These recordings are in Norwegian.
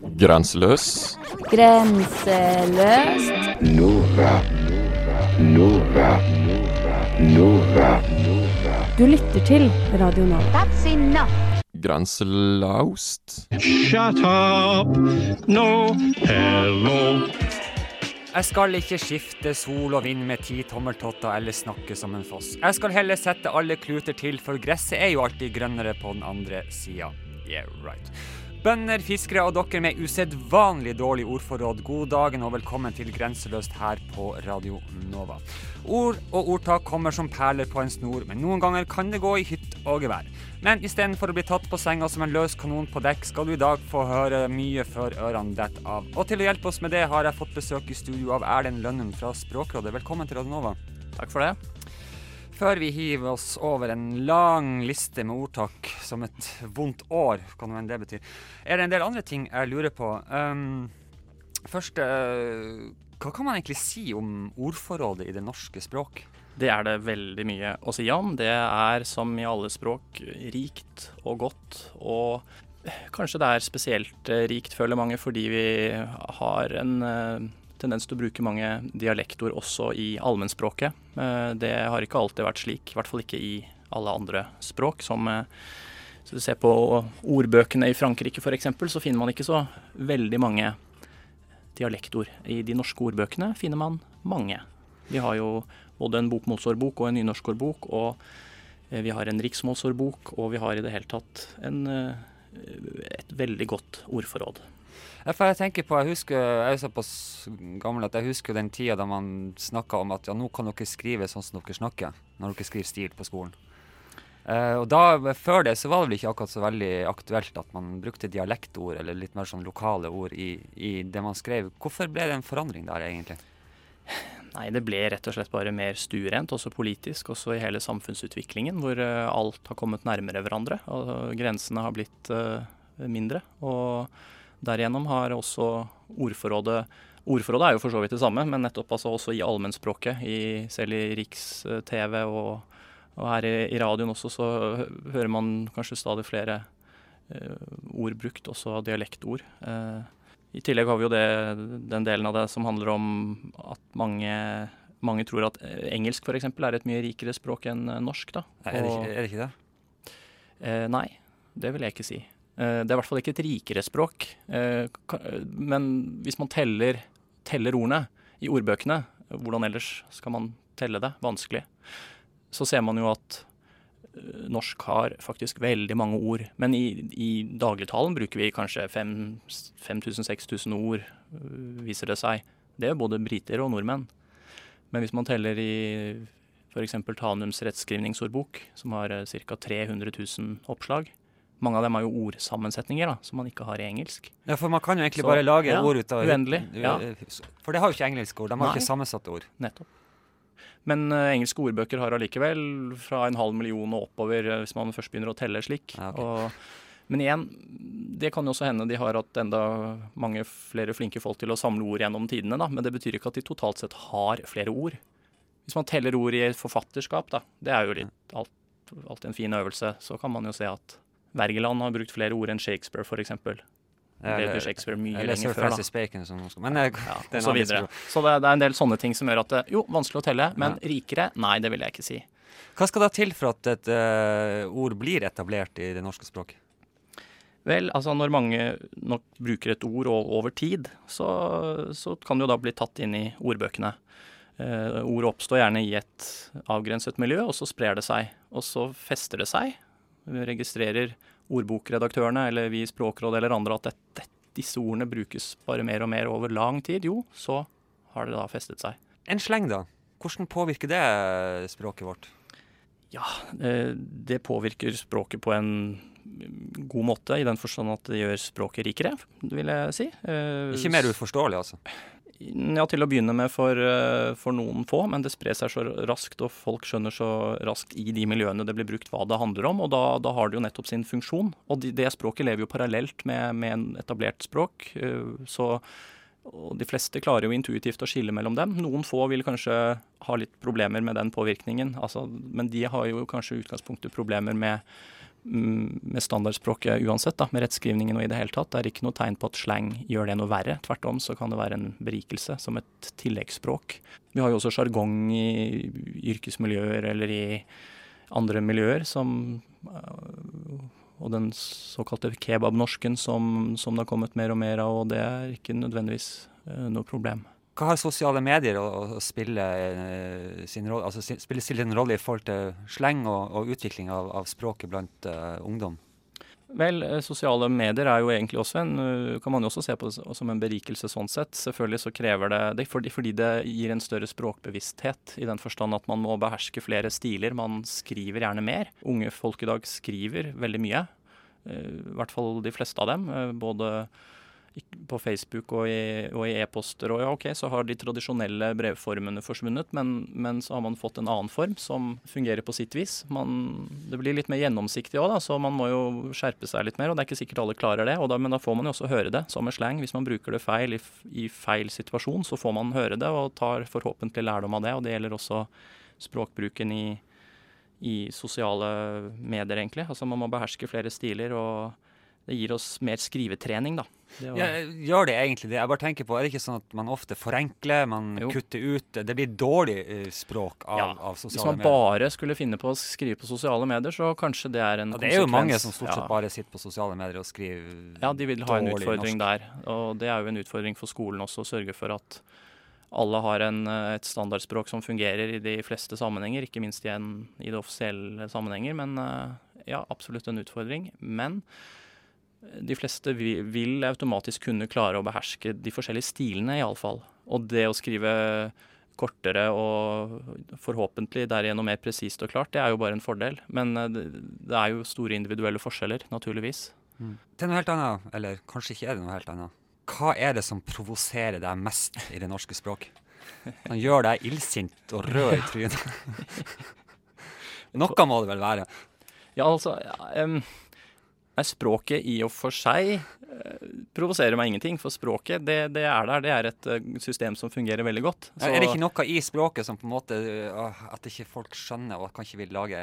Grenseløs. Grenseløst. Nora. Nora. Nora. Du lytter til Radio Nova. That's enough. Grenselaust. Shut up! No, hello. Jeg skal ikke skifte sol og vind med ti tommeltotter eller snakke som en foss. Jeg skal heller sette alle kluter til, for gresset er jo alltid grønnere på den andre sida. Yeah, right. Bønder, fiskere og dere med usedvanlig dårlig ordforråd, god dagen og velkommen til Grenseløst her på Radio Nova. Ord og ordtak kommer som perler på en snor, men noen ganger kan det gå i hytt og gevær. Men istedenfor å bli tatt på senga som en løs kanon på dekk, skal du i dag få høre mye før ørene detter av. Og til å hjelpe oss med det har jeg fått besøk i studio av Erlend Lønnen fra Språkrådet. Velkommen til Radio Nova. Takk for det. Før vi hiver oss over en lang liste med ordtak som et vondt år, hva nå enn det betyr, er det en del andre ting jeg lurer på. Um, først, uh, hva kan man egentlig si om ordforrådet i det norske språk? Det er det veldig mye å si om. Det er som i alle språk rikt og godt. Og kanskje det er spesielt eh, rikt, føler mange, fordi vi har en eh, tendens til å bruke mange dialektord også i allmennspråket. Eh, det har ikke alltid vært slik, i hvert fall ikke i alle andre språk. Som Hvis du ser på ordbøkene i Frankrike f.eks., så finner man ikke så veldig mange dialektord. I de norske ordbøkene finner man mange. Vi har jo både en bokmålsordbok og en nynorskordbok, og eh, vi har en riksmålsordbok, og vi har i det hele tatt en, eh, et veldig godt ordforråd. For jeg tenker på, jeg husker, jeg er såpass gammel at jeg husker den tida da man snakka om at ja, nå kan dere skrive sånn som dere snakker, når dere skriver stil på skolen. Uh, og da, Før det så var det vel ikke akkurat så veldig aktuelt at man brukte dialektord eller litt mer sånn lokale ord i, i det man skrev. Hvorfor ble det en forandring der, egentlig? Nei, det ble rett og slett bare mer stuerent, også politisk, også i hele samfunnsutviklingen, hvor uh, alt har kommet nærmere hverandre. og Grensene har blitt uh, mindre. Og derigjennom har også ordforrådet Ordforrådet er jo for så vidt det samme, men nettopp altså også i allmennspråket, selv i riks-TV og og her i, i, radioen også så hører man kanskje stadig flere eh, ord brukt, også dialektord. Eh, I tillegg har vi jo det, den delen av det som handler om at mange, mange tror at engelsk engelsk f.eks. er et mye rikere språk enn norsk. da. Er det, ikke, er det ikke det? Eh, nei, det vil jeg ikke si. Det er i hvert fall ikke et rikere språk. men hvis man teller, teller ordene i ordbøkene, hvordan ellers skal man telle det? Vanskelig så ser man jo at eh, norsk har faktisk veldig mange ord. Men i, i dagligtalen bruker vi kanskje 5000-6000 ord, eh, viser det seg. Det er både briter og nordmenn. Men hvis man teller i f.eks. Tanums rettskrivningsordbok, som har ca. 300 000 oppslag, mange av dem har jo ordsammensetninger da, som man ikke har i engelsk. Ja, For man kan jo egentlig så, bare lage ja, ord ut av Uendelig. Ja. For det har jo ikke engelske ord. De har Nei. ikke sammensatte ord. Nettopp. Men uh, engelske ordbøker har allikevel fra en halv million og oppover, uh, hvis man først begynner å telle slik. Ja, okay. og, men igjen, det kan jo også hende de har hatt enda mange flere flinke folk til å samle ord gjennom tidene, da. Men det betyr ikke at de totalt sett har flere ord. Hvis man teller ord i forfatterskap, da, det er jo litt alt, alltid en fin øvelse, så kan man jo se at Wergeland har brukt flere ord enn Shakespeare, f.eks. Eller, Shakespeare mye eller lenger før. da. Bacon, som men eh, ja, og så videre. Så det, det, er en del sånne ting som gjør at jo, vanskelig å telle, men ja. rikere? Nei, det vil jeg ikke si. Hva skal da til for at et uh, ord blir etablert i det norske språket? Vel, altså når mange nok bruker et ord over tid, så, så kan det jo da bli tatt inn i ordbøkene. Eh, ord oppstår gjerne i et avgrenset miljø, og så sprer det seg. Og så fester det seg. Registrerer ordbokredaktørene eller vi i Språkrådet eller andre at dette, disse ordene brukes bare mer og mer over lang tid, jo, så har det da festet seg. En sleng, da. Hvordan påvirker det språket vårt? Ja, eh, det påvirker språket på en god måte, i den forstand at det gjør språket rikere, vil jeg si. Eh, Ikke mer uforståelig, altså? Ja, til å begynne med for, eh, for, noen få, men det sprer seg så raskt, og folk skjønner så raskt i de miljøene det blir brukt hva det handler om, og da, da har det jo nettopp sin funksjon. Og de, det språket lever jo parallelt med, med en etablert språk, eh, så de fleste klarer jo intuitivt å skille mellom dem. Noen få vil kanskje ha litt problemer med den påvirkningen, altså, men de har jo kanskje i utgangspunktet problemer med med standardspråket uansett, da, med rettskrivningen og i det hele tatt. Det er ikke noe tegn på at slang gjør det noe verre. Tvert om så kan det være en berikelse som et tilleggsspråk. Vi har jo også sjargong i yrkesmiljøer eller i andre miljøer som øh, Og den såkalte kebabnorsken som, som det har kommet mer og mer av, og det er ikke nødvendigvis øh, noe problem. Hva har sosiale medier å, å spille, eh, sin rolle, altså spille, spille sin rolle i forhold til sleng og, og utvikling av, av språket blant uh, ungdom? Vel, eh, sosiale medier er jo egentlig også en Kan man jo også se på det som en berikelse sånn sett. Selvfølgelig så krever det det fordi, fordi det gir en større språkbevissthet, i den forstand at man må beherske flere stiler. Man skriver gjerne mer. Unge folk i dag skriver veldig mye. I hvert fall de fleste av dem. Både på Facebook og i, e-poster. e-poster. Og ja, OK, så har de tradisjonelle brevformene forsvunnet, men, men så har man fått en annen form som fungerer på sitt vis. Man, det blir litt mer gjennomsiktig òg, så man må jo skjerpe seg litt mer. Og det er ikke sikkert alle klarer det, da, men da får man jo også høre det som en slang. Hvis man bruker det feil i, i feil situasjon, så får man høre det og tar forhåpentlig lærdom av det. Og det gjelder også språkbruken i, i sosiale medier, egentlig. Altså man må beherske flere stiler, og det gir oss mer skrivetrening, da. Det var... Ja, gjør det egentlig det? Jeg bare tenker på, Er det ikke sånn at man ofte forenkler, man Jo. kutter ut Det blir dårlig eh, språk av, Ja, av Hvis man medier? bare skulle finne på å skrive på sosiale medier, så kanskje det er en Ja, det er jo mange som stort sett bare sitter på sosiale medier og skriver dårlig norsk. Ja, de vil ha en utfordring norsk. der. Og det er jo en utfordring for skolen også, å sørge for at alle har en, eh, et standardspråk som fungerer i de fleste sammenhenger, ikke minst i, en, i det offisielle sammenhenger. Men eh, ja, absolutt en utfordring. Men de fleste vil automatisk kunne klare å beherske de forskjellige stilene, iallfall. Og det å skrive kortere og forhåpentlig derigjennom mer presist og klart, det er jo bare en fordel. Men eh, det, er jo store individuelle forskjeller, naturligvis. Til noe helt annet, eller kanskje ikke er det noe helt annet. Hva er det som provoserer deg mest i det norske språk? Som gjør deg illsint og rød i trynet? Noe må det vel være? Ja, altså ja, em, nei, Språket i og for seg eh, provoserer meg ingenting. For språket, det, det er der. Det er et eh, system som fungerer veldig godt. Så- Er det ikke noe i språket som på en måte øh, At ikke folk skjønner, og kanskje vil vi lage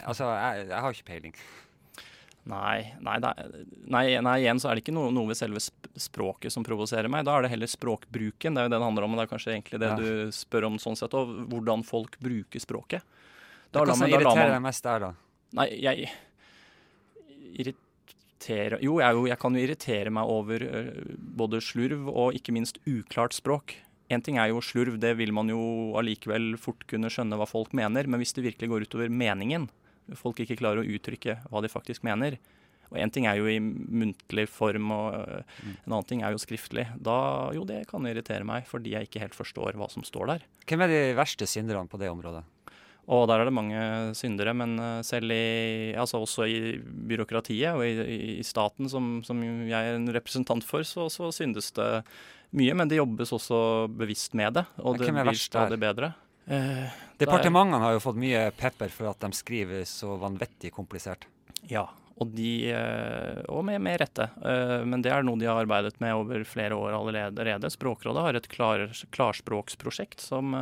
Altså, jeg, jeg har ikke peiling. Nei, nei, nei, nei, igjen så er det ikke noe, noe ved selve språket som provoserer meg. Da er det heller språkbruken. Det er jo det det handler om. og Det er kanskje egentlig det Ja. du spør om sånn sett, òg. hvordan folk bruker språket. Da Hva som irriterer deg mest der, da? Nei, jeg irriterer Jo, jeg, jo, jeg kan jo irritere meg over øh, både slurv og ikke minst uklart språk. En ting er jo slurv, det vil man jo allikevel fort kunne skjønne hva folk mener. Men hvis det virkelig går utover meningen, folk ikke klarer å uttrykke hva de faktisk mener Og én ting er jo i muntlig form, og øh, en annen ting er jo skriftlig. Da, jo, det kan irritere meg, fordi jeg ikke helt forstår hva som står der. Hvem er de verste synderne på det området? Og der er det mange syndere, men eh, selv i, altså også i byråkratiet og i, i staten, som, som jeg er en representant for, så, så syndes det mye. Men det jobbes også bevisst med det, og det blir stadig bedre. Eh, Departementene har jo fått mye pepper for at de skriver så vanvittig komplisert. ja, og de eh, Og med, med rette. Eh, Men det er noe de har arbeidet med over flere år allerede. Språkrådet har et klar, klarspråksprosjekt som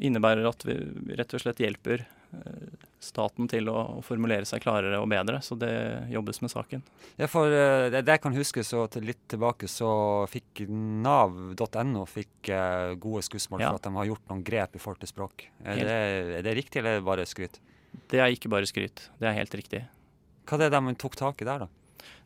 innebærer at vi rett og slett hjelper eh, staten til å, formulere seg klarere og bedre. Så det jobbes med saken. Ja, for eh, det, jeg kan huske så litt tilbake, så fikk nav.no fikk eh, gode skussmål Ja. for at de har gjort noen grep i forhold til språk. Er, det, er det riktig, eller er bare skryt? Det er ikke bare skryt. Det er helt riktig. Hva er det de tok tak i der, da?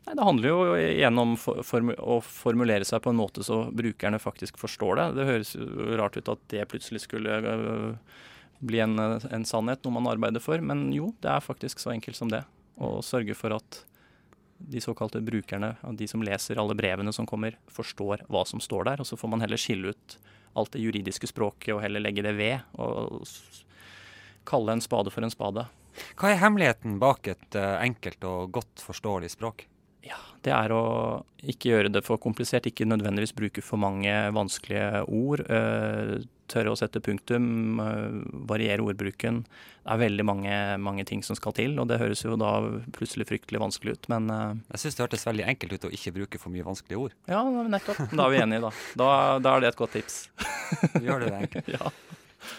Nei, Det handler jo igjen om å formulere seg på en måte så brukerne faktisk forstår det. Det høres jo rart ut at det plutselig skulle øh, bli en, en sannhet, noe man arbeider for. Men jo, det er faktisk så enkelt som det. Å sørge for at de såkalte brukerne, de som leser alle brevene som kommer, forstår hva som står der. Og så får man heller skille ut alt det juridiske språket og heller legge det ved. Og kalle en spade for en spade. Hva er hemmeligheten bak et eh, enkelt og godt forståelig språk? Ja, det er å ikke gjøre det for komplisert, ikke nødvendigvis bruke for mange vanskelige ord. eh, tørre å sette punktum, eh, variere ordbruken. Det er veldig mange, mange ting som skal til, og det høres jo da plutselig fryktelig vanskelig ut. Men eh, Jeg syns det hørtes veldig enkelt ut å ikke bruke for mye vanskelige ord. ja, nettopp. Da er vi enige, da. Da, da er det et godt tips. Gjør det det enkelt. Ja.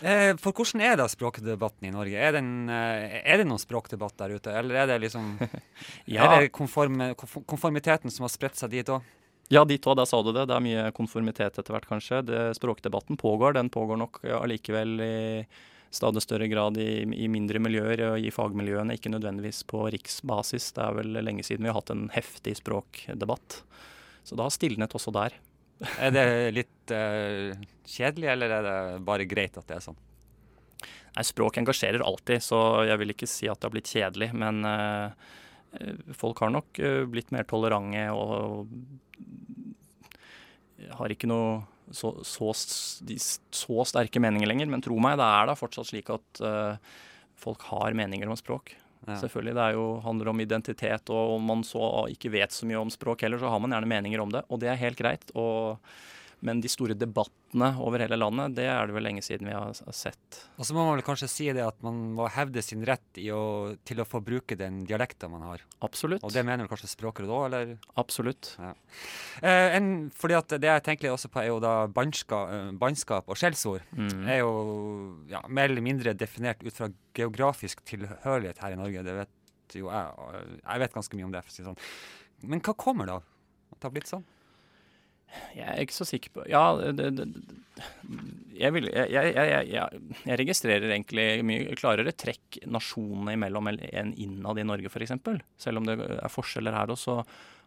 Eh, for hvordan er da språkdebatten i Norge? Er, den, eh, er det noen språkdebatt der ute, eller er det liksom Ja. Er det konform, konformiteten som har spredt seg dit òg? Ja, dit òg, der sa du det. Det er mye konformitet etter hvert, kanskje. Det, språkdebatten pågår. Den pågår nok allikevel i stadig større grad i, i mindre miljøer og i fagmiljøene, ikke nødvendigvis på riksbasis. Det er vel lenge siden vi har hatt en heftig språkdebatt. Så det har stilnet også der. Er det litt uh, kjedelig, eller er det bare greit at det er sånn? Nei, språk engasjerer alltid, så jeg vil ikke si at det har blitt kjedelig. Men eh, folk har nok uh, blitt mer tolerante og har ikke noe så, så, så sterke meninger lenger. Men tro meg, det er da fortsatt slik at folk har meninger om språk. Ja. Selvfølgelig, Det jo, handler om identitet, og om man så ikke vet så mye om språk heller, så har man gjerne meninger om det, og det er helt greit. Og, men de store debattene over hele landet, det er det vel lenge siden vi har sett. Og så må man vel kanskje si det at man må hevde sin rett i å, til å få bruke den dialekten man har. Absolutt. Og det mener vel kanskje Språkrådet òg, eller? Absolutt. Eh, en, fordi at det jeg tenker også på, er jo da bannska, eh, bannskap og skjellsord. Mm. er jo ja, mer eller mindre definert ut fra geografisk tilhørighet her i Norge. Det vet jo jeg. Jeg vet ganske mye om det. for å si sånn. Men hva kommer da? At det har blitt sånn? Jeg er ikke så sikker på Ja, det, det, jeg, vil, jeg, jeg, jeg, registrerer egentlig mye klarere trekk nasjonene imellom enn innad i Norge, f.eks. Selv om det er forskjeller her også,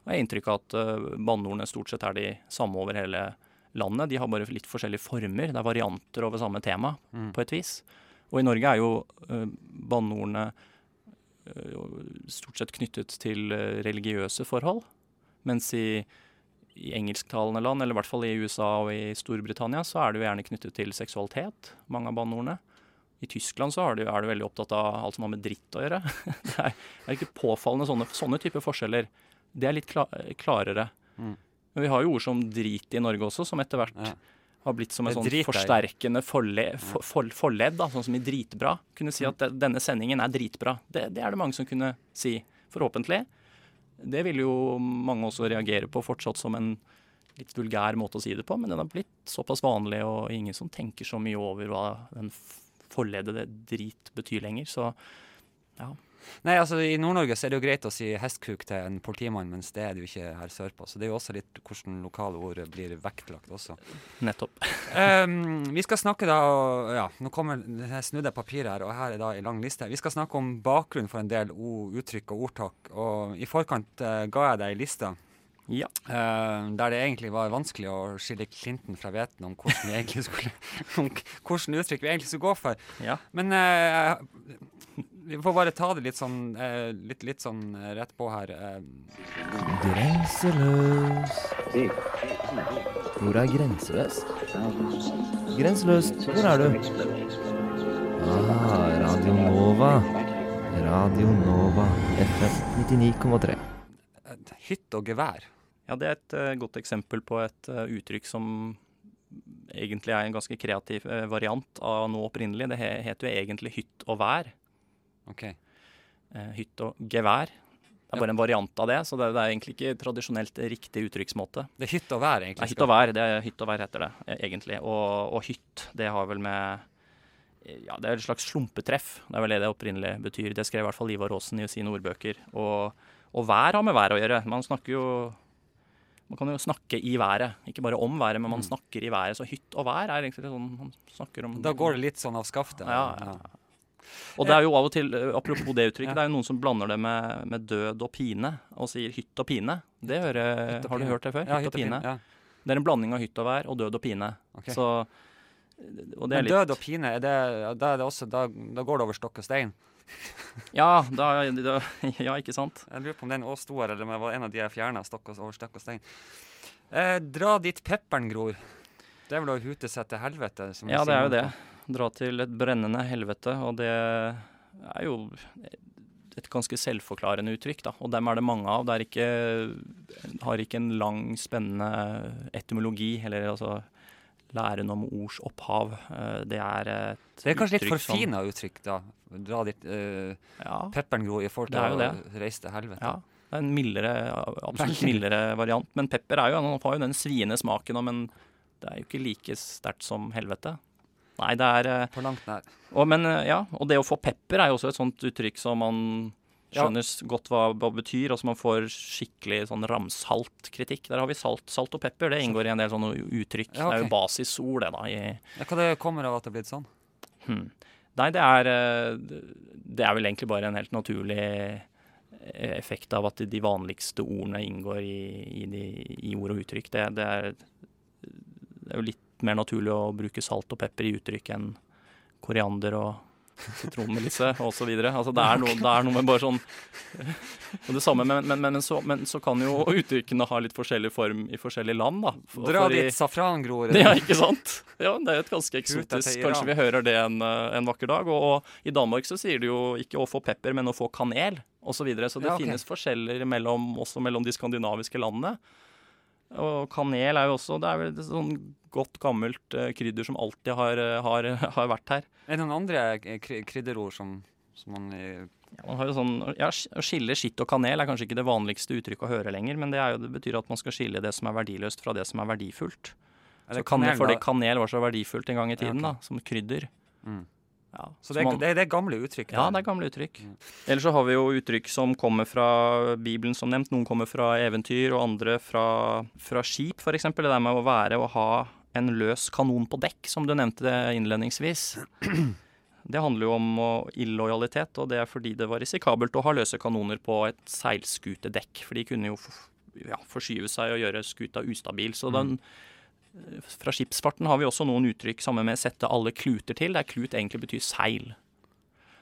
har jeg inntrykk av at uh, banneordene stort sett er de samme over hele landet. De har bare litt forskjellige former. Det er varianter over samme tema, Mm. på et vis. Og i Norge er jo uh, banneordene uh, stort sett knyttet til religiøse forhold, mens i i engelsktalende land, eller i hvert fall i USA og i Storbritannia, så er det jo gjerne knyttet til seksualitet, mange av banneordene. I Tyskland så er du, er du veldig opptatt av alt som har med dritt å gjøre. Det er, det er ikke påfallende sånne, sånne typer forskjeller. Det er litt kla, klarere. Mm. Men vi har jo ord som drit i Norge også, som etter hvert Ja. har blitt som et sånn forsterkende forle, for, for, forledd, da, sånn som i dritbra. Kunne si at det, denne sendingen er dritbra. Det, det er det mange som kunne si, forhåpentlig. Det vil jo mange også reagere på fortsatt som en litt vulgær måte å si det på, men den har blitt såpass vanlig, og ingen som tenker så mye over hva den forledede drit betyr lenger. Så Nei, altså I Nord-Norge så er det jo greit å si hestkuk til en politimann, mens det er det jo ikke her sørpå. Så det er jo også litt hvordan lokale ord blir vektlagt også. nettopp. um, vi skal snakke da og- Ja, nå kommer jeg snudde papiret her, og her er da en lang liste. Vi skal snakke om bakgrunn for en del ord, uttrykk og ordtak. Og i forkant uh, ga jeg deg ei liste Ja. Uh, der det egentlig var vanskelig å skille Clinton fra Veten om hvordan vi egentlig skulle om hvordan uttrykk vi egentlig skulle gå for. ja. Men eh, vi får bare ta det litt sånn, eh, litt, litt sånn eh, rett på her. eh. Grenseløs. Hvor er grenseløs? Grenseløs, hvor er du? Ah, Radio Nova. Radio Nova. FM 99,3. Eh, Hytt og gevær. Ja, det er et eh, godt eksempel på et eh, uttrykk som egentlig er en ganske kreativ eh, variant av noe opprinnelig. Det he heter jo egentlig hytt og vær. Ok. Eh, hytt og gevær. Det er bare en variant av det, så det, det er egentlig ikke tradisjonelt riktig uttrykksmåte. Det er hytt og vær, Det egentlig. er hytt og vær, det er hytt og vær heter det eh, egentlig. Og, og hytt, det har vel med eh, Ja, det er et slags slumpetreff. Det er vel det det opprinnelig betyr. Det skrev i hvert fall Ivar Aasen i sine ordbøker. Og, og vær har med vær å gjøre. Man snakker jo Man kan jo snakke i været. Ikke bare om været, men man snakker i været. Så hytt og vær er egentlig sånn man snakker om Da går det litt sånn av skaftet. Ja, ja. Og det er jo av og til, eh, apropos det uttrykket, det er jo noen som blander det med, med død og pine, og sier hytt og pine. Det hører, og har du hørt det før? Ja, hytt og pine. Ja. Det er en blanding av hytt og vær og død og pine. ok. Så, og det Men død og pine, det, da, det også, da, da går det over stokk og stein? Ja, da, da, ja, ikke sant? Jeg lurer på om den òg sto her, eller om det var en av de jeg fjerna over stokk og stein. Eh, dra dit pepperen gror. Det er vel å hute seg til helvete? Som Ja, det er jo det. på- Dra til et brennende helvete, og det er jo et ganske selvforklarende uttrykk, da. Og dem er det mange av. Det ikke, har ikke en lang, spennende etymologi, eller altså læren om ords opphav. Eh, Det er et Det er kanskje litt uttrykk forfina uttrykk, da. Dra dit uh, Ja, pepperen gror i forhold til å reise til helvete. ja. Det er en mildere, absolutt mildere variant. Men pepper er jo, han har jo den sviende smaken, men det er jo ikke like sterkt som helvete. Nei, det er eh, På langt nær. og, Men eh, ja, og det å få pepper er jo også et sånt uttrykk som man skjønner ja. godt hva, hva betyr. og som man får skikkelig sånn ramsalt kritikk. Der har vi salt, salt og pepper. Det inngår i en del sånne uttrykk. Ja, Det er jo basisord, det, da. i Ja, hva det kommer av at det er blitt sånn? Hmm. Nei, det er eh, Det er vel egentlig bare en helt naturlig effekt av at de vanligste ordene inngår i, i, de, i ord og uttrykk. Det, det, er, det er jo litt mer naturlig å bruke salt og pepper i uttrykk enn koriander og sitronmelisse osv. Altså, det, er noe- det er noe med bare sånn og Det samme, men, men, men, så, men så kan jo uttrykkene ha litt forskjellig form i forskjellige land, da. For- Dra for dit safrangror. ja, ikke sant? Ja, det er jo et ganske eksotisk. Kanskje vi hører det en, eh, en vakker dag. Og, og i Danmark så sier de jo ikke å få pepper, men å få kanel osv. Så, videre. så det Ja, okay. finnes forskjeller mellom, også mellom de skandinaviske landene. Og kanel er jo også Det er vel et sånn godt, gammelt eh, krydder som alltid har, eh, har, har vært her. Er det noen andre eh, krydderord som, som man Ja, man har jo sånn, ja, Å skille skitt og kanel er kanskje ikke det vanligste uttrykket å høre lenger, men det, jo, det betyr at man skal skille det som er verdiløst fra det som er verdifullt. er Så kanel, fordi kanel var så verdifullt en gang i Ja, tiden, da, som krydder. Mm. Ja, Så det er, man- det, det er gamle uttrykk? Ja, det er gamle uttrykk. Mm. Ellers så har vi jo uttrykk som kommer fra Bibelen, som nevnt. Noen kommer fra eventyr, og andre fra, fra skip, f.eks. Det der med å være og ha en løs kanon på dekk, som du nevnte det innledningsvis. Det handler jo om illojalitet, og det er fordi det var risikabelt å ha løse kanoner på et seilskutedekk. For de kunne jo ja, forskyve seg og gjøre skuta ustabil. Så den, fra skipsfarten har vi også noen uttrykk sammen med 'sette alle kluter til', der klut egentlig betyr seil.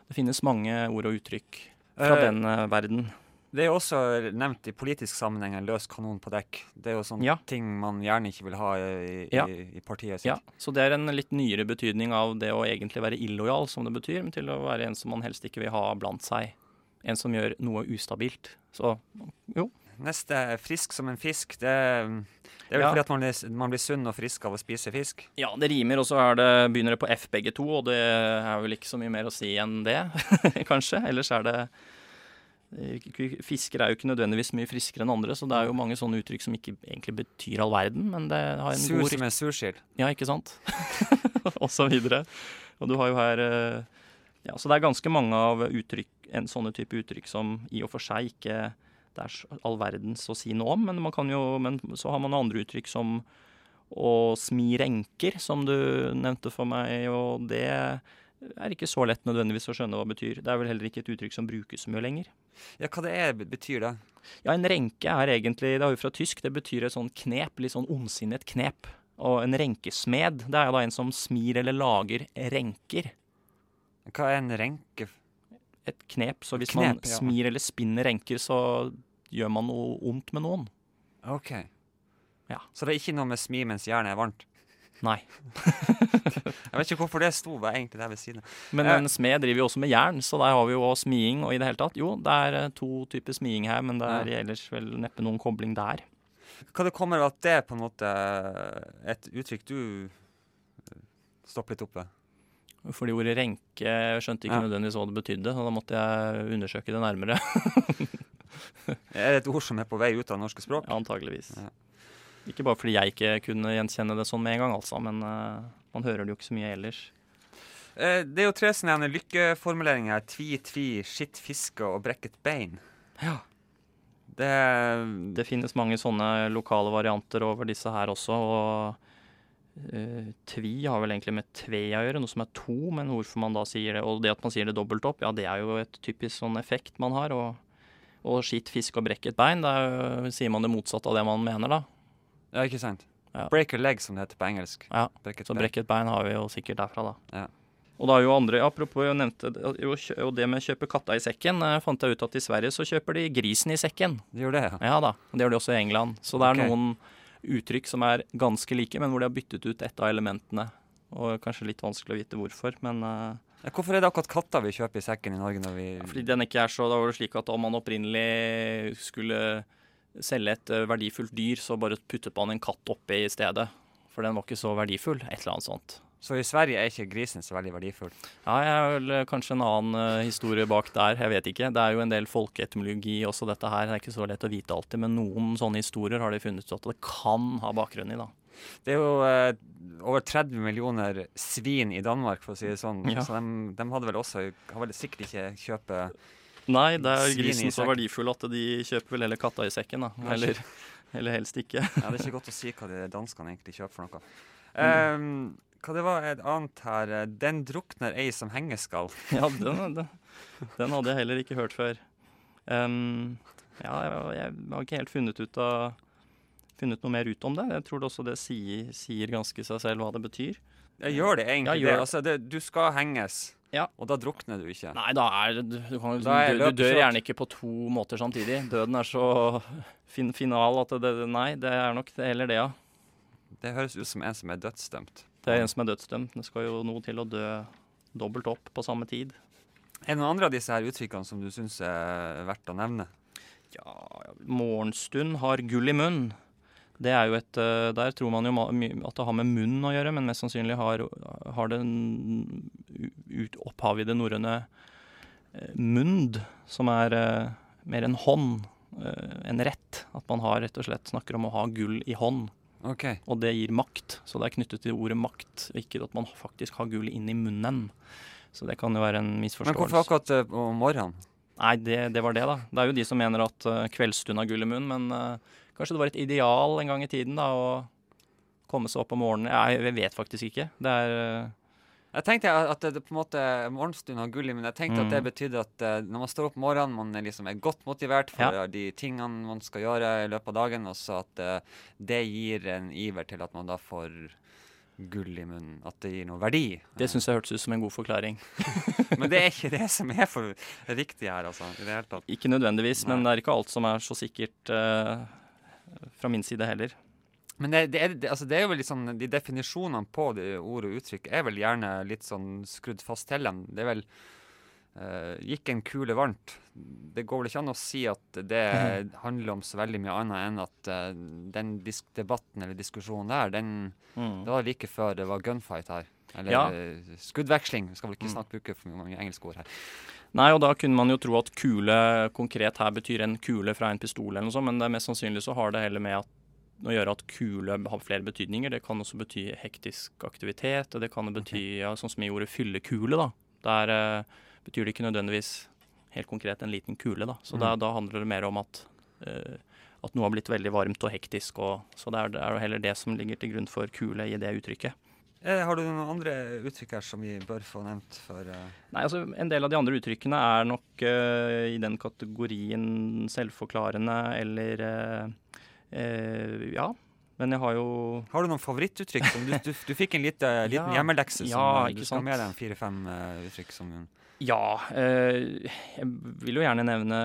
Det finnes mange ord og uttrykk fra uh, den eh, verden. Det er også nevnt i politisk sammenheng en løs kanon på dekk. Det er jo sånne Ja. ting man gjerne ikke vil ha i, i, i partiet sitt. Ja, så det er en litt nyere betydning av det å egentlig være illojal, som det betyr, men til å være en som man helst ikke vil ha blant seg. En som gjør noe ustabilt. Så jo. Neste frisk som en fisk. Det, det er vel Ja. fordi at man, er, man blir sunn og frisk av å spise fisk. Ja, det rimer, og så er det, begynner det på F begge to, og det er vel ikke så mye mer å si enn det, kanskje. Ellers er det Fisker er jo ikke nødvendigvis mye friskere enn andre, så det er jo mange sånne uttrykk som ikke egentlig betyr all verden, men det har en Sur god som en sursild. Ja, ikke sant? og så videre. Og du har jo her eh, Ja, så det er ganske mange av uttrykk, en sånne type uttrykk som i og for seg ikke det er all verdens å si noe om, men, man kan jo, men så har man andre uttrykk som å smi renker, som du nevnte for meg, og det er ikke så lett nødvendigvis å skjønne hva det betyr. Det er vel heller ikke et uttrykk som brukes så mye lenger. Ja, hva det er, betyr det? Ja, en renke er egentlig, det er jo fra tysk, det betyr et sånn knep, litt sånn ondsinnet knep. Og en renkesmed, det er jo da en som smir eller lager renker. Hva er en renke? Et knep, så hvis Knep, man ja. smir eller spinner renker, så gjør man noe ondt med noen. OK. Ja. Så det er ikke noe med smi mens jernet er varmt? Nei. Jeg vet ikke hvorfor det sto det egentlig der ved siden av. Men Eh. en smed driver jo også med jern, så der har vi jo også smiing og i det hele tatt. Jo, det er eh, to typer smiing her, men det er ellers vel neppe noen kobling der. Hva det kommer av at det er på en måte er et uttrykk du eh, stopper litt opp ved? Fordi ordet renke skjønte ikke Ja. nødvendigvis hva det betydde, så da måtte jeg undersøke det nærmere. Er det et ord som er på vei ut av norske språk? Ja, antageligvis. Ja. Ikke bare fordi jeg ikke kunne gjenkjenne det sånn med en gang, altså, men uh, man hører det jo ikke så mye ellers. Eh, Det er jo tre sånne lykkeformuleringer her. Tvi, tvi, skitt, fiske og brekket bein. Ja. Det, Det finnes mange sånne lokale varianter over disse her også, og uh, tvi har vel egentlig med tve å gjøre, noe som er to, men hvorfor man da sier det, og det at man sier det dobbelt opp, ja, det er jo et typisk sånn effekt man har, og, og skitt, fisk og brekket bein, da er sier man det motsatte av det man mener da. ja, ikke sant? Ja. Break a leg, som det heter på engelsk. Ja, Brekket Så brekket bein har vi jo sikkert derfra, da. Ja. Og da er jo andre, apropos jeg nevnte jo, det med å kjøpe katta i sekken, Jeg fant jeg ut at i Sverige så kjøper de grisen i sekken. De gjør det, ja. Ja da, det gjør de også i England. Så det er okay. noen uttrykk som er ganske like, men hvor de har byttet ut ett av elementene. Og kanskje litt vanskelig å vite hvorfor, men eh, Ja, Hvorfor er det akkurat katter vi kjøper i sekken i Norge når vi fordi den ikke er så Da var det slik at om man opprinnelig skulle selge et eh, verdifullt dyr, så bare puttet man en katt oppi i stedet. For den var ikke så verdifull, et eller annet sånt. Så i Sverige er ikke grisen så veldig verdifull. Ja, jeg har vel eh, kanskje en annen uh, historie bak der, jeg vet ikke. Det er jo en del folkeetymologi også dette her, det er ikke så lett å vite alltid, men noen sånne historier har de funnet ut at det kan ha bakgrunn i, da. Det er jo eh, over 30 millioner svin i Danmark, for å si det sånn. Ja. Så de, de hadde vel også Har vel sikkert ikke kjøpe Nei, det er grisen så verdifull at de kjøper vel heller katta i sekken, da. Eller, eller helst ikke. Ja, det er ikke godt å si hva de danskene egentlig kjøper for noe. Um, hva det var et annet her Den drukner ei som hengeskall. Ja, den, den, den hadde jeg heller ikke hørt før. Um, ja, jeg, jeg har ikke helt funnet ut av funnet noe mer ut om det. Jeg tror det også det sier, sier ganske seg selv hva det betyr. Jeg gjør det egentlig Ja, gjør det. det. Altså, det. Du skal henges, Ja. og da drukner du ikke. Nei, da er det Du, du, kan, Da er du, dør gjerne ikke på to måter samtidig. Døden er så fin, final at det, Nei, det er nok det, heller det, ja. Det høres ut som en som er dødsdømt. Det er en som er dødsdømt. Det skal jo noe til å dø dobbelt opp på samme tid. Er det noen andre av disse her uttrykkene som du syns er verdt å nevne? Ja, morgenstund har gull i munn. Det er jo et eh, Der tror man jo at det har med munn å gjøre, men mest sannsynlig har, har det ut, opphav i det norrøne eh, mund, som er eh, mer en hånd, en rett. At man har rett og slett snakker om å ha gull i hånd, OK. og det gir makt. Så det er knyttet til ordet makt, ikke at man faktisk har gull inni munnen. Så det kan jo være en misforståelse. Men hvorfor akkurat om morgenen? Nei, det, det var det, da. Det er jo de som mener at uh, kveldsstund har gull i munnen, men kanskje det var et ideal en gang i tiden da, å komme seg opp om morgenen. Jeg, jeg vet faktisk ikke. Det er eh, Jeg tenkte at det, på en måte morgenstund har gull i, men jeg tenkte at det Mm. betydde at eh, når man står opp om morgenen, man er liksom er godt motivert for Ja. de tingene man skal gjøre i løpet av dagen, og så at eh, det gir en iver til at man da får gull i munnen. At det gir noe verdi. Det syns jeg hørtes ut som en god forklaring. Men det er ikke det som er for riktig her, altså. I det hele tatt. Ikke nødvendigvis, men det er ikke alt som er så sikkert eh, fra min side heller. Men det, det, er, det, altså det er jo litt sånn, de definisjonene på de ord og uttrykk er vel gjerne litt sånn skrudd fast til dem. Det er vel uh, Gikk en kule varmt? Det går vel ikke an å si at det handler om så veldig mye annet enn at uh, den disk debatten eller diskusjonen der, den Mm. Det var like før det var gunfight her. Eller Ja. eh, skuddveksling. Vi skal vel ikke snart snakke bruke for mange engelske ord her. Nei, og da kunne man jo tro at kule konkret her betyr en kule fra en pistol eller noe sånt, men det er mest sannsynlig så har det heller med at, å gjøre at kule har flere betydninger. Det kan også bety hektisk aktivitet, og det kan bety ja, sånn som i ordet fyllekule, da. Der eh, betyr det ikke nødvendigvis helt konkret en liten kule, da. Så Mm. da, da handler det mer om at, eh, at noe har blitt veldig varmt og hektisk, og, så det er, det er heller det som ligger til grunn for kule i det uttrykket. Eh, har du noen andre uttrykk her som vi bør få nevnt for uh... Nei, altså En del av de andre uttrykkene er nok uh, i den kategorien selvforklarende eller uh, Ja. Men jeg har jo Har du noen favorittuttrykk? Som du, du, du fikk en lite, liten Ja, hjemmelekse. Som, ja, du skal med deg fire-fem uttrykk som Ja. Eh, jeg vil jo gjerne nevne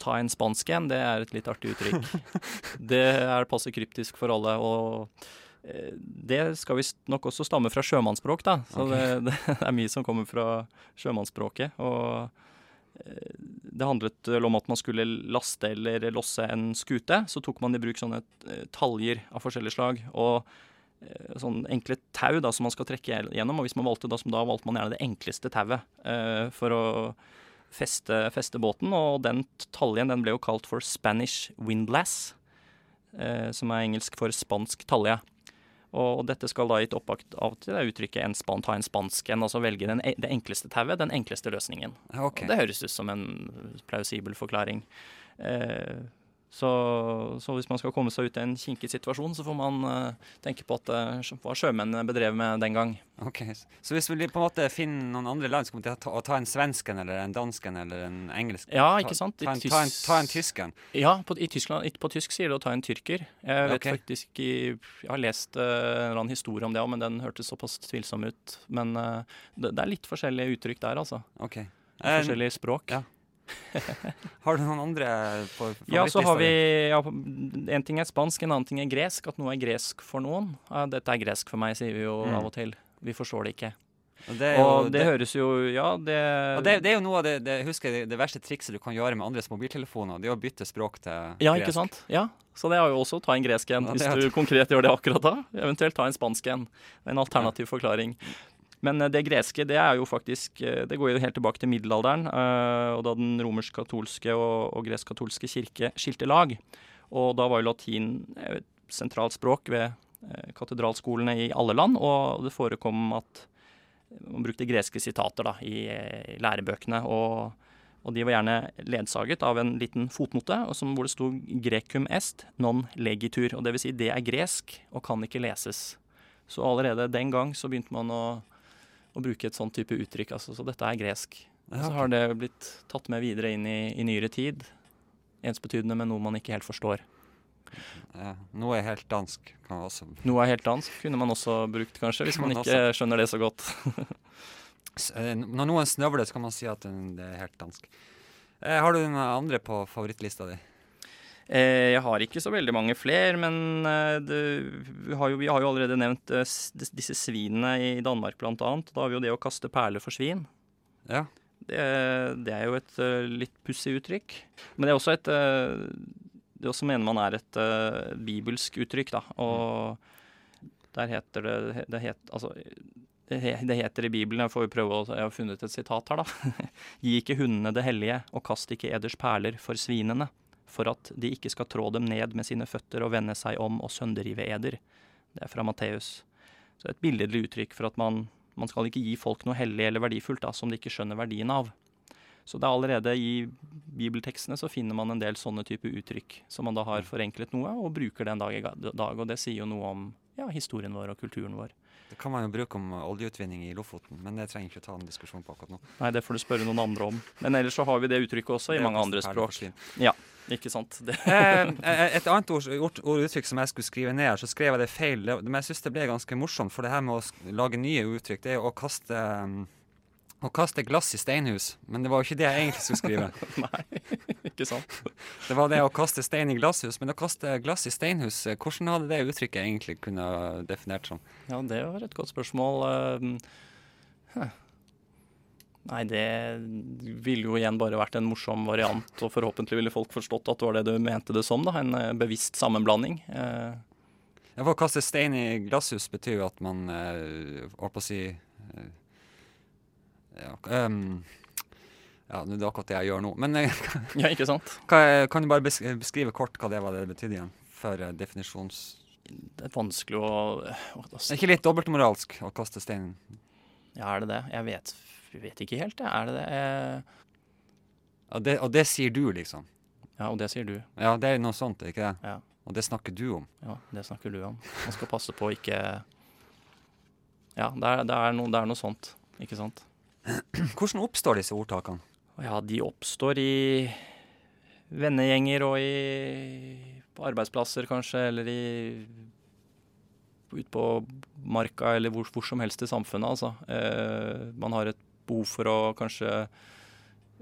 ta en spansk en. Det er et litt artig uttrykk. det er passe kryptisk for alle. og det skal visst nok også stamme fra sjømannsspråk, da. Så okay. det, det er mye som kommer fra sjømannsspråket. Og eh, det handlet om at man skulle laste eller losse en skute. Så tok man i bruk sånne eh, taljer av forskjellig slag. Og eh, sånn enkle tau da, som man skal trekke gjennom. Og hvis man valgte da, som da valgte man gjerne det enkleste tauet eh, for å feste, feste båten. Og den taljen den ble jo kalt for Spanish windlass, eh, som er engelsk for spansk talje. Og dette skal da gitt oppakt av til det uttrykket en span, ta en spansk en, altså velge den, e- det enkleste tauet, den enkleste løsningen. Okay. Det høres ut som en plausibel forklaring. Eh, så, så hvis man skal komme seg ut i en kinkig situasjon, så får man uh, tenke på at, uh, hva sjømennene bedrev med den gang. ok. Så hvis vi på en måte finner noen andre land, så kommer vi til å ta, en svensken eller en dansken eller en engelsk Ja, ikke sant? Ta, Ta en, ta en, ta en tysken. Ja, på, i Tyskland, på tysk sier det å ta en tyrker. Jeg vet okay. faktisk i, Jeg har lest uh, en eller annen historie om det òg, men den hørtes såpass tvilsom ut. Men det, det er litt forskjellige uttrykk der, altså. OK. Forskjellige språk. ja. har du noen andre på Ja, så har vi ja, En ting er spansk, en annen ting er gresk. At noe er gresk for noen. Ja, dette er gresk for meg, sier vi jo Mm. av og til. Vi forstår det ikke. Og det, jo, Og det høres jo Ja, det, det, det er jo noe av det, det, husker det, det verste trikset du kan gjøre med andres mobiltelefoner. Det er å bytte språk til gresk. Ja, ikke sant? Ja, Så det er jo også å ta en gresk en, Ja, hvis du konkret gjør det akkurat da. Eventuelt ta en spansk en. En alternativ forklaring. Men eh, det greske det er jo faktisk eh, Det går jo helt tilbake til middelalderen, eh, og da den romersk-katolske og, og gresk-katolske kirke skilte lag. Og da var jo latin et sentralt språk ved katedralskolene i alle land, og det forekom at man brukte greske sitater da, i, lærebøkene. og og de var gjerne ledsaget av en liten fotnote hvor det sto 'grecum est non legitur'. og det vil Si det er gresk og kan ikke leses. Så allerede den gang så begynte man å, å bruke et sånn type uttrykk. Altså, så dette er gresk. Ja, Så har det blitt tatt med videre inn i, i nyere tid. Ensbetydende med noe man ikke helt forstår. Ja, noe er helt dansk. Kan man også Noe er helt dansk, kunne man også brukt kanskje, hvis man man ikke skjønner det så godt. Eh, Når noen snøvler, så kan man si at det er helt dansk. Eh, har du noen andre på favorittlista di? Eh, jeg har ikke så veldig mange fler, men eh, det, vi, har jo, vi har jo allerede nevnt eh, disse svinene i Danmark blant annet. Da har vi jo det å kaste perler for svin. Ja. Det, det er jo et litt pussig uttrykk. Men det er også et Det også mener man er et bibelsk uttrykk, da. Og der heter det Det, het, altså, det heter i Bibelen Jeg får jo prøve å Jeg har funnet et sitat her, da. Gi ikke hundene det hellige, og kast ikke eders perler for svinene, for at de ikke skal trå dem ned med sine føtter og vende seg om og sønderrive eder. Det er fra Matteus. Så et billedlig uttrykk for at man, man skal ikke gi folk noe hellig eller verdifullt da, som de ikke skjønner verdien av. Så det er allerede i bibeltekstene så finner man en del sånne type uttrykk som man da har forenklet noe og bruker den dag i dag. Og det sier jo noe om ja, historien vår og kulturen vår. Det kan man jo bruke om oljeutvinning i Lofoten, men det trenger ikke å ta en diskusjon på akkurat nå. Nei, det får du spørre noen andre om. Men ellers så har vi det uttrykket også i Det mange andre språk. Ja, ikke sant. Det, Eh, eh, et annet ord, ord, ord uttrykk som jeg skulle skrive ned så skrev jeg det feil. Det, men jeg syns det ble ganske morsomt, for det her med å lage nye uttrykk, det er å kaste å kaste glass i steinhus. Men det var jo ikke det jeg egentlig skulle skrive. nei, ikke sant. Det var det å kaste stein i glasshus. Men å kaste glass i steinhus, eh, hvordan hadde det uttrykket egentlig kunne definert som? Ja, det var et godt spørsmål. Huh. Nei, det ville jo igjen bare vært en morsom variant, og forhåpentlig ville folk forstått at det var det du mente det som, da. En eh, bevisst sammenblanding. Eh, Ja, for å kaste stein i glasshus betyr jo at man eh, Holdt på å si eh, ja, um, ja, det er akkurat det jeg gjør nå. Men eh, ja, ikke sant? Kan, kan du bare beskrive kort hva det var det betydde igjen? For definisjons... Det er vanskelig å, å Det er ikke litt dobbeltmoralsk å kaste stein? Ja, er det det? Jeg vet, jeg vet ikke helt, jeg. Er det det? Eh, Og det, og det sier du, liksom? Ja, og det sier du. Ja, det er noe sånt, ikke det? Ja. Og det snakker du om? Ja, det snakker du om. Man skal passe på å ikke Ja, det er, det er, noe, det er noe sånt, ikke sant? Hvordan oppstår disse ordtakene? Ja, de oppstår i vennegjenger og i på arbeidsplasser kanskje, eller i ut på marka eller hvor, hvor som helst i samfunnet, altså. Eh, man har et behov for å kanskje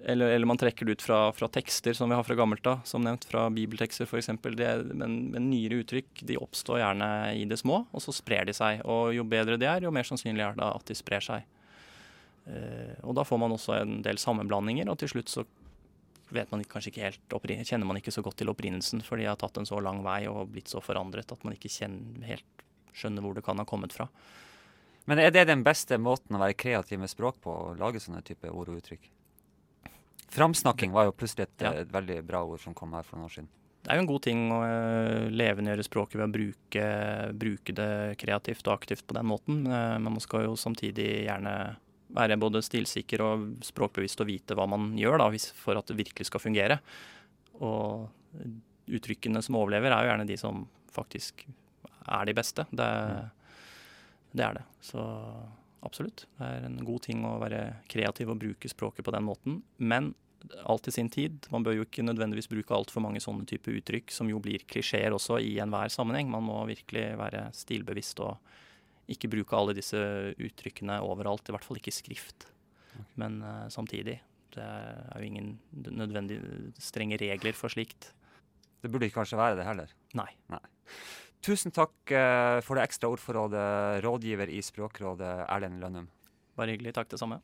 eller, eller man trekker det ut fra, fra tekster som vi har fra gammelt av, som nevnt, fra bibeltekster f.eks. Men, men nyere uttrykk de oppstår gjerne i det små, og så sprer de seg. Og jo bedre de er, jo mer sannsynlig er det at de sprer seg. Eh, og da får man også en del sammenblandinger, og til slutt så vet man kanskje ikke helt kjenner man ikke så godt til opprinnelsen, for de har tatt en så lang vei og blitt så forandret at man ikke kjenner, helt skjønner hvor det kan ha kommet fra. Men er det den beste måten å være kreativ med språk på, å lage sånne type ord og uttrykk? Framsnakking var jo plutselig et, Ja. et veldig bra ord som kom her for noen år siden. Det er jo en god ting å eh, levendegjøre språket ved å bruke, bruke det kreativt og aktivt på den måten, eh, men man skal jo samtidig gjerne være både stilsikker og språkbevisst og vite hva man gjør da, for at det virkelig skal fungere. Og uttrykkene som overlever, er jo gjerne de som faktisk er de beste. Det, det er det. Så absolutt. Det er en god ting å være kreativ og bruke språket på den måten. Men alt i sin tid. Man bør jo ikke nødvendigvis bruke altfor mange sånne type uttrykk, som jo blir klisjeer også i enhver sammenheng. Man må virkelig være stilbevisst og ikke bruke alle disse uttrykkene overalt, i hvert fall ikke i skrift. Men uh, samtidig, det er jo ingen nødvendig strenge regler for slikt. Det burde kanskje være det heller. Nei. Nei. Tusen takk eh, for det ekstra ordforrådet, rådgiver i Språkrådet, Erlend Lønnum. Bare hyggelig. Takk, det samme.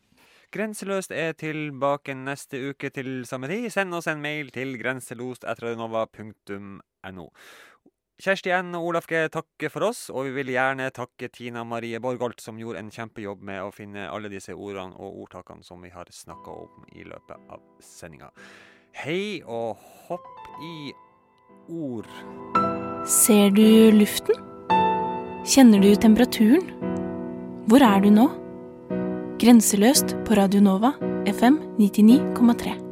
Grenseløst er tilbake neste uke til samme tid. Send oss en mail til grenselost.radionova.no. Kjersti N og Olaf G takker for oss, og vi vil gjerne takke Tina Marie Borgholt, som gjorde en kjempejobb med å finne alle disse ordene og ordtakene som vi har snakka om i løpet av sendinga. Hei og hopp i ord. Ser du luften? Kjenner du temperaturen? Hvor er du nå? Grenseløst på Radio Nova, FM 99,3.